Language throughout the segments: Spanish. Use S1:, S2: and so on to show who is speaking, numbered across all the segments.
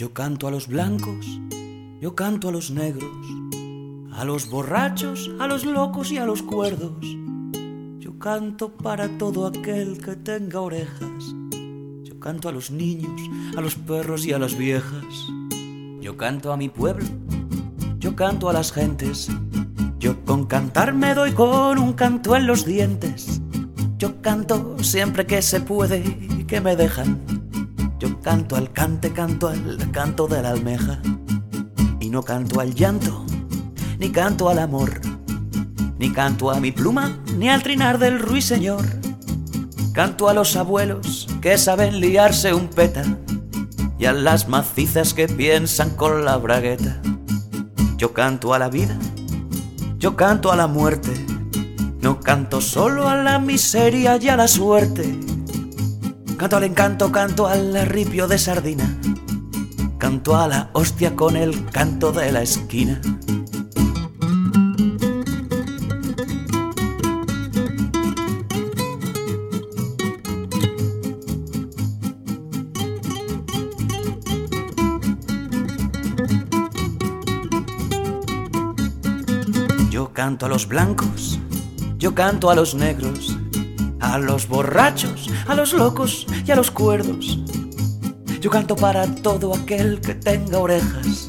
S1: Yo canto a los blancos, yo canto a los negros, a los borrachos, a los locos y a los cuerdos. Yo canto para todo aquel que tenga orejas. Yo canto a los niños, a los perros y a las viejas. Yo canto a mi pueblo, yo canto a las gentes. Yo con cantar me doy con un canto en los dientes. Yo canto siempre que se puede y que me dejan. Yo canto al cante, canto al canto de la almeja. Y no canto al llanto, ni canto al amor, ni canto a mi pluma, ni al trinar del ruiseñor. Canto a los abuelos que saben liarse un peta y a las macizas que piensan con la bragueta. Yo canto a la vida, yo canto a la muerte, no canto solo a la miseria y a la suerte. Canto al encanto, canto al ripio de sardina, canto a la hostia con el canto de la esquina. Yo canto a los blancos, yo canto a los negros, a los borrachos, a los locos y a los cuerdos. Yo canto para todo aquel que tenga orejas.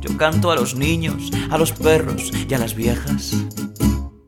S1: Yo canto a los niños, a los perros y a las viejas.